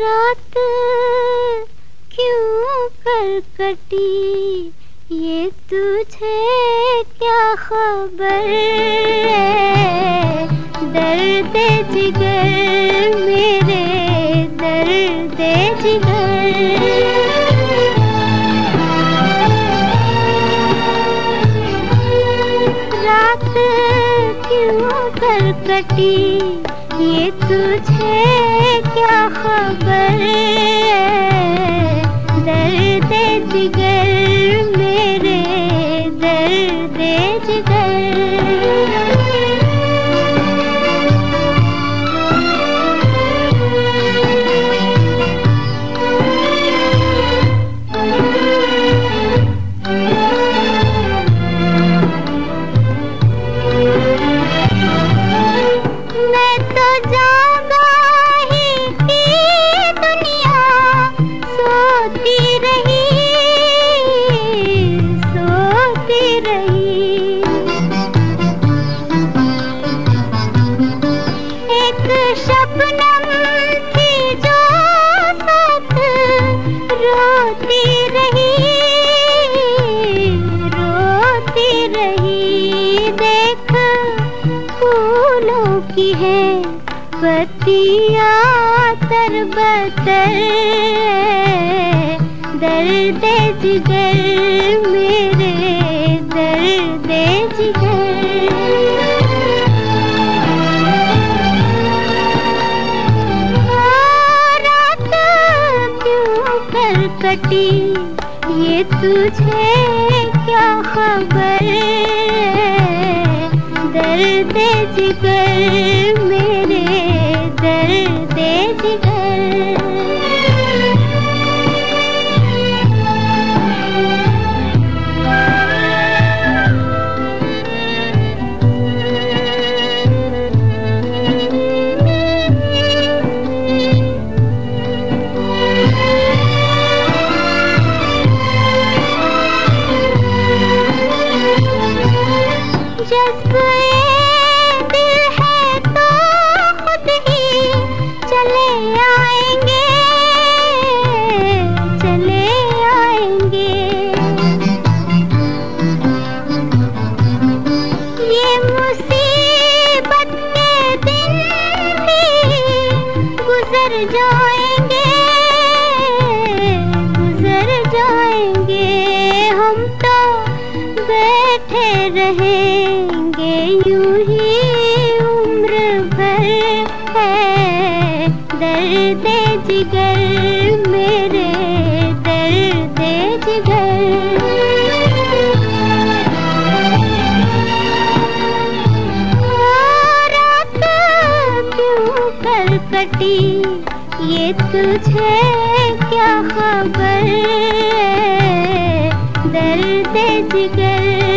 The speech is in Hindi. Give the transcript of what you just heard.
रात क्यों कर कटी ये तुझे क्या खबर दर्द जिगर मेरे, दर्द जिगर। रात क्यों कर कटी ये तुझे क्या खबर दर्द जिगर मेरे दर्द जिगर की है पतिया तर बतर दर्द जिगर मेरे, दर्द जिगर। कटी, ये तुझे क्या खबर? दर्द जिगर मेरे दर्द जिगर। जाएँगे गुजर जाएँगे। हम तो बैठे रहेंगे यूँ ही उम्र भर है दर्द जिगर। ये तुझे क्या खबर दर्द जिगर।